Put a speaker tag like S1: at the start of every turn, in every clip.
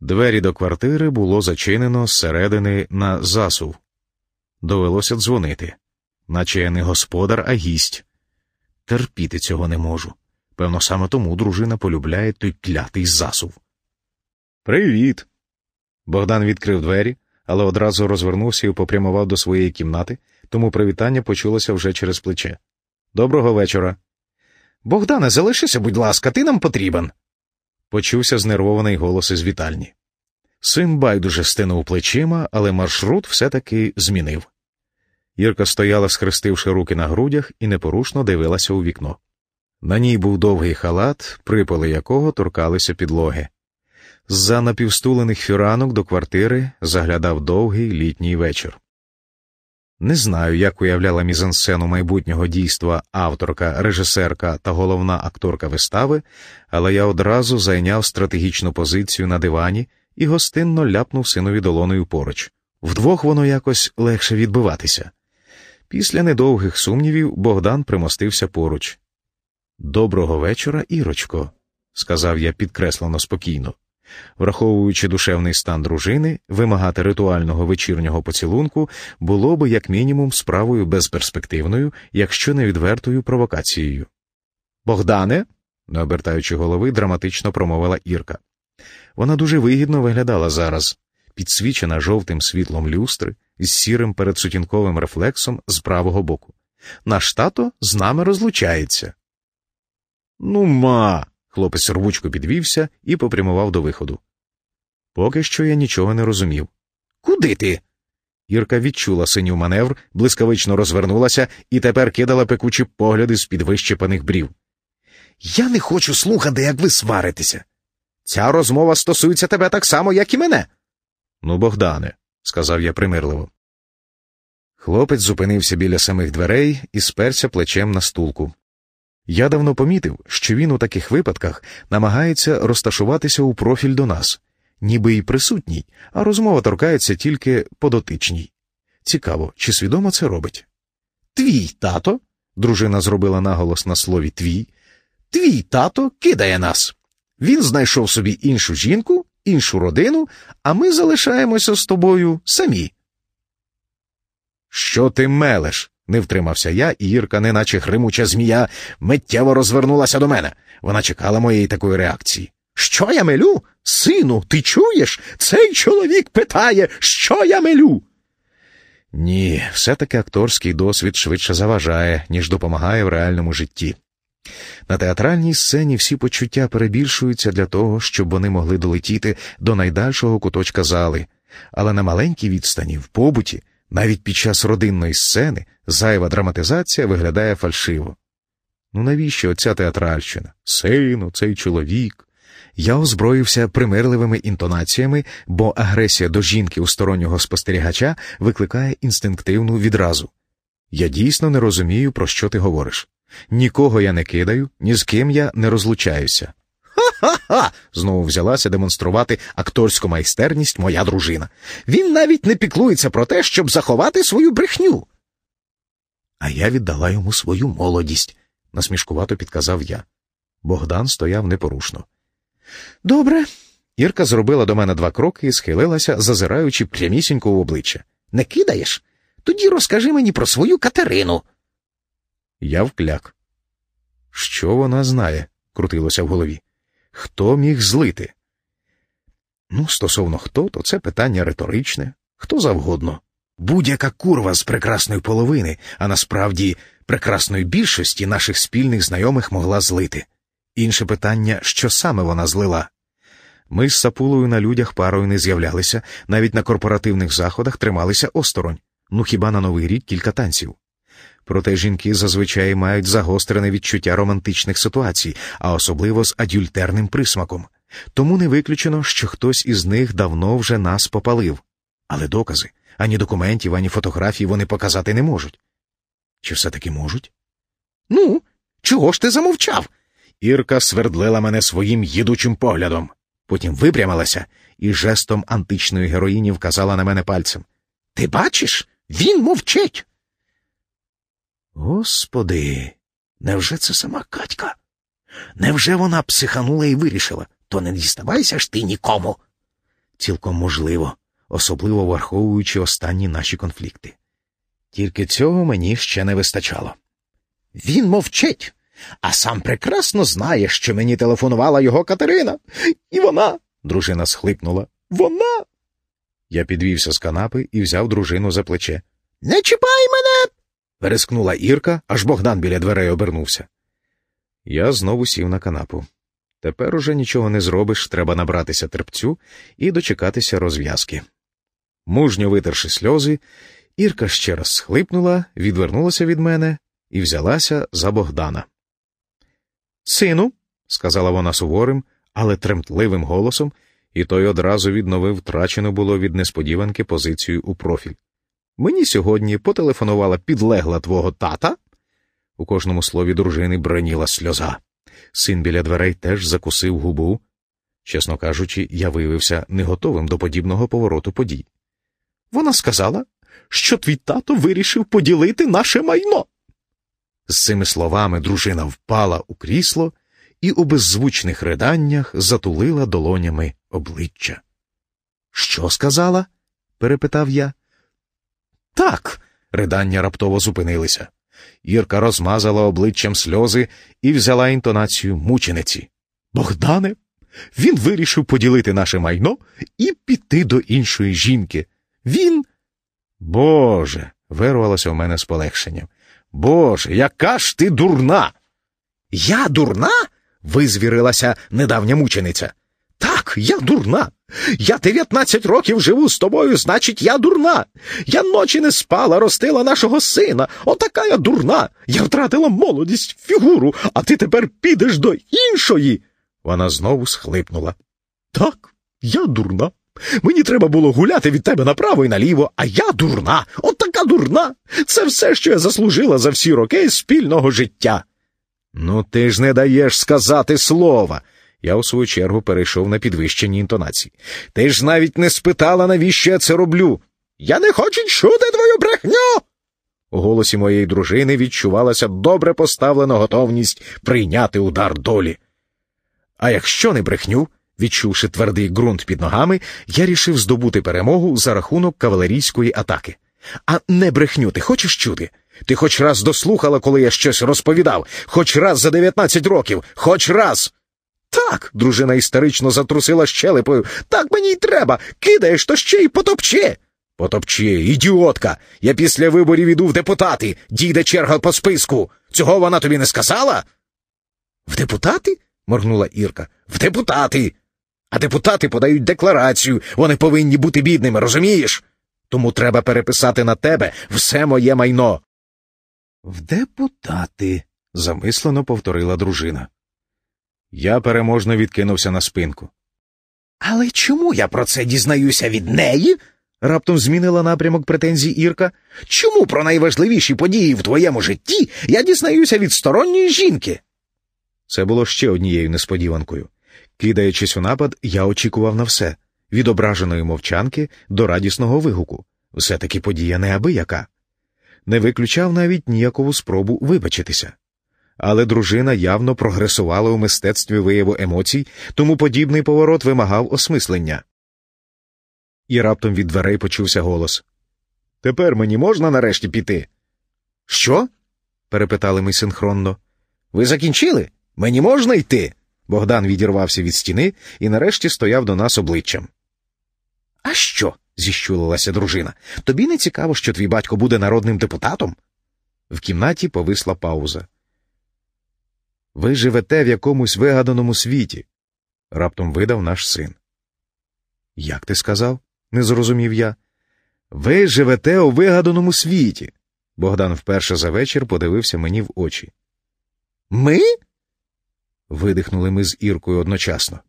S1: Двері до квартири було зачинено зсередини на засув. Довелося дзвонити, наче я не господар, а гість. Терпіти цього не можу. Певно, саме тому дружина полюбляє той клятий засув. Привіт. Богдан відкрив двері, але одразу розвернувся і попрямував до своєї кімнати, тому привітання почулося вже через плече. Доброго вечора. Богдане, залишися, будь ласка, ти нам потрібен. Почувся знервований голос із вітальні. Син байдуже стинув плечима, але маршрут все-таки змінив. Ірка стояла, схрестивши руки на грудях, і непорушно дивилася у вікно. На ній був довгий халат, приполи якого торкалися підлоги. З-за напівстулених фіранок до квартири заглядав довгий літній вечір. Не знаю, як уявляла мізансцену майбутнього дійства авторка, режисерка та головна акторка вистави, але я одразу зайняв стратегічну позицію на дивані і гостинно ляпнув синові долоною поруч. Вдвох воно якось легше відбиватися. Після недовгих сумнівів Богдан примостився поруч. Доброго вечора, Ірочко, сказав я підкреслено спокійно. Враховуючи душевний стан дружини, вимагати ритуального вечірнього поцілунку було би як мінімум справою безперспективною, якщо не відвертою провокацією. Богдане, не обертаючи голови, драматично промовила Ірка. Вона дуже вигідно виглядала зараз, підсвічена жовтим світлом люстри з сірим передсутінковим рефлексом з правого боку. Наш тато з нами розлучається. Ну, ма. Хлопець рвучко підвівся і попрямував до виходу. Поки що я нічого не розумів. Куди ти? Ірка відчула синів маневр, блискавично розвернулася і тепер кидала пекучі погляди з під вищепаних брів. Я не хочу слухати, як ви сваритеся. Ця розмова стосується тебе так само, як і мене. Ну, Богдане, сказав я примирливо. Хлопець зупинився біля самих дверей і сперся плечем на стулку. Я давно помітив, що він у таких випадках намагається розташуватися у профіль до нас, ніби й присутній, а розмова торкається тільки по дотичній. Цікаво, чи свідомо це робить? Твій тато, дружина зробила наголос на слові твій, твій тато кидає нас. Він знайшов собі іншу жінку, іншу родину, а ми залишаємося з тобою самі. Що ти мелеш? Не втримався я, і Ірка, неначе гримуча змія, миттєво розвернулася до мене. Вона чекала моєї такої реакції. Що я мелю? Сину, ти чуєш? Цей чоловік питає, що я мелю? Ні, все-таки акторський досвід швидше заважає, ніж допомагає в реальному житті. На театральній сцені всі почуття перебільшуються для того, щоб вони могли долетіти до найдальшого куточка зали, але на маленькій відстані, в побуті, навіть під час родинної сцени, зайва драматизація виглядає фальшиво. Ну навіщо оця театральщина? Сину, цей чоловік. Я озброївся примирливими інтонаціями, бо агресія до жінки у стороннього спостерігача викликає інстинктивну відразу. Я дійсно не розумію, про що ти говориш. Нікого я не кидаю, ні з ким я не розлучаюся. Ха-ха-ха! знову взялася демонструвати акторську майстерність моя дружина. Він навіть не піклується про те, щоб заховати свою брехню. А я віддала йому свою молодість, насмішкувато підказав я. Богдан стояв непорушно. Добре. Ірка зробила до мене два кроки і схилилася, зазираючи прямісінько в обличчя. Не кидаєш? Тоді розкажи мені про свою Катерину. Я вкляк. Що вона знає? крутилося в голові. Хто міг злити? Ну, стосовно хто, то це питання риторичне, хто завгодно. Будь-яка курва з прекрасної половини, а насправді прекрасної більшості наших спільних знайомих могла злити. Інше питання, що саме вона злила. Ми з сапулою на людях парою не з'являлися, навіть на корпоративних заходах трималися осторонь, ну хіба на новий рік кілька танців. Проте жінки зазвичай мають загострене відчуття романтичних ситуацій, а особливо з адюльтерним присмаком. Тому не виключено, що хтось із них давно вже нас попалив. Але докази ані документів, ані фотографій вони показати не можуть. Чи все таки можуть? Ну, чого ж ти замовчав? Ірка свердлила мене своїм їдучим поглядом, потім випрямилася і жестом античної героїні вказала на мене пальцем. Ти бачиш? Він мовчить. Господи, невже це сама Катька? Невже вона психанула і вирішила, то не діставайся ж ти нікому? Цілком можливо, особливо враховуючи останні наші конфлікти. Тільки цього мені ще не вистачало.
S2: Він мовчить, а сам прекрасно знає, що мені телефонувала його Катерина. І вона, дружина схлипнула, вона.
S1: Я підвівся з канапи і взяв дружину за плече.
S2: Не чіпай мене.
S1: Верескнула Ірка, аж Богдан біля дверей обернувся. Я знову сів на канапу. Тепер уже нічого не зробиш, треба набратися терпцю і дочекатися розв'язки. Мужньо витерши сльози, Ірка ще раз схлипнула, відвернулася від мене і взялася за Богдана. Сину, сказала вона суворим, але тремтливим голосом, і той одразу відновив втрачену було від несподіванки позицію у профіль. Мені сьогодні потелефонувала підлегла твого тата. У кожному слові дружини броніла сльоза. Син біля дверей теж закусив губу. Чесно кажучи, я виявився не готовим до подібного повороту подій.
S2: Вона сказала, що твій тато вирішив поділити наше майно.
S1: З цими словами дружина впала у крісло і у беззвучних риданнях затулила долонями обличчя. Що сказала? перепитав я. Так, ридання раптово зупинилися. Ірка розмазала обличчям сльози і взяла інтонацію мучениці.
S2: Богдане, він вирішив поділити наше майно і піти до іншої жінки. Він.
S1: Боже. вирвалося в мене з полегшенням. Боже, яка ж ти дурна!
S2: Я дурна? визвірилася недавня мучениця. Я дурна. Я дев'ятнадцять років живу з тобою, значить, я дурна. Я ночі не спала, ростила нашого сина. Отака я дурна. Я втратила молодість, фігуру, а ти тепер підеш до іншої.
S1: Вона знову схлипнула.
S2: Так, я дурна. Мені треба було гуляти від тебе направо і наліво, а я дурна, от дурна. Це все, що я заслужила за всі роки спільного життя.
S1: Ну, ти ж не даєш сказати слова. Я у свою чергу перейшов на підвищені інтонації. Ти ж навіть не спитала, навіщо я це роблю.
S2: Я не хочу чути твою брехню.
S1: У голосі моєї дружини відчувалася добре поставлена готовність прийняти удар долі. А якщо не брехню, відчувши твердий ґрунт під ногами, я рішив здобути перемогу за рахунок кавалерійської атаки. А не брехню, ти хочеш чути? Ти хоч раз дослухала, коли я щось розповідав, хоч раз за дев'ятнадцять років, хоч раз.
S2: Так, дружина істерично затрусила щелепою. Так мені й треба. Кидаєш, то ще й потопчи.
S1: Потопчи, ідіотка. Я після виборів іду в депутати. Дійде черга по списку. Цього вона тобі не сказала?
S2: В депутати?
S1: моргнула Ірка.
S2: В депутати. А депутати подають декларацію. Вони повинні бути бідними, розумієш? Тому треба переписати на тебе все моє майно.
S1: В депутати, замислено повторила дружина. Я переможно відкинувся на спинку.
S2: Але чому я про це дізнаюся від неї?
S1: раптом змінила напрямок претензій Ірка.
S2: Чому про найважливіші події в твоєму житті я дізнаюся від сторонньої жінки?
S1: Це було ще однією несподіванкою. Кидаючись у напад, я очікував на все від ображеної мовчанки до радісного вигуку. Все таки подія неабияка. Не виключав навіть ніякову спробу вибачитися але дружина явно прогресувала у мистецтві вияву емоцій, тому подібний поворот вимагав осмислення. І раптом від дверей почувся голос Тепер мені можна нарешті піти?
S2: Що? перепитали ми синхронно. Ви закінчили? Мені можна йти?
S1: Богдан відірвався від стіни і нарешті стояв до нас обличчям.
S2: А що? зіщулилася дружина. Тобі не цікаво, що твій батько буде народним депутатом?
S1: В кімнаті повисла пауза. Ви живете в якомусь вигаданому світі, раптом видав наш син. Як ти сказав? не зрозумів я. Ви живете у вигаданому світі. Богдан вперше за вечір подивився мені в очі.
S2: Ми?
S1: видихнули ми з Іркою одночасно.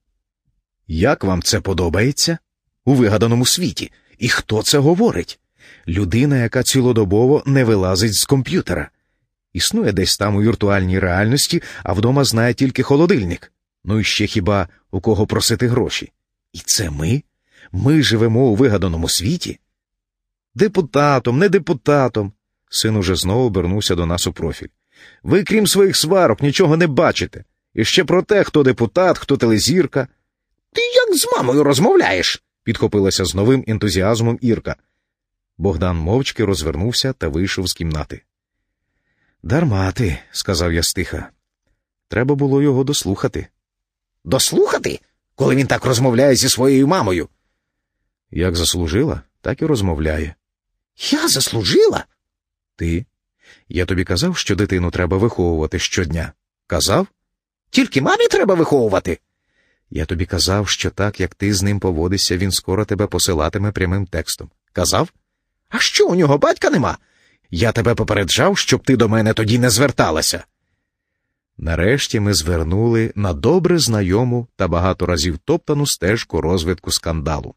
S1: Як вам це подобається? У вигаданому світі. І хто це говорить? Людина, яка цілодобово не вилазить з комп'ютера. Існує десь там у віртуальній реальності, а вдома знає тільки холодильник. Ну і ще хіба у кого просити гроші? І це ми? Ми живемо у вигаданому світі? Депутатом, не депутатом. Син уже знову обернувся до нас у профіль. Ви, крім своїх сварок, нічого не бачите. І ще про те, хто депутат, хто телезірка.
S2: Ти як з мамою розмовляєш?
S1: підхопилася з новим ентузіазмом Ірка. Богдан мовчки розвернувся та вийшов з кімнати. Дарма ти, сказав я стиха. Треба було його дослухати.
S2: Дослухати, коли він так розмовляє зі своєю мамою?
S1: Як заслужила, так і розмовляє.
S2: Я заслужила?
S1: Ти? Я тобі казав, що дитину треба виховувати щодня. Казав?
S2: Тільки мамі треба виховувати.
S1: Я тобі казав, що так, як ти з ним поводишся, він скоро тебе посилатиме прямим текстом. Казав?
S2: А що у нього батька нема? Я тебе попереджав, щоб ти до мене тоді не зверталася.
S1: Нарешті ми звернули на добре знайому та багато разів топтану стежку розвитку скандалу.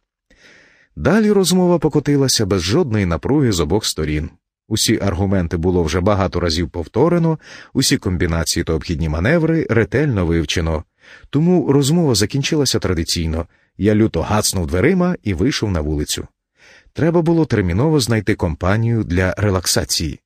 S1: Далі розмова покотилася без жодної напруги з обох сторін. Усі аргументи було вже багато разів повторено, усі комбінації та обхідні маневри ретельно вивчено. Тому розмова закінчилася традиційно. Я люто гацнув дверима і вийшов на вулицю. Треба було терміново знайти компанію для релаксації.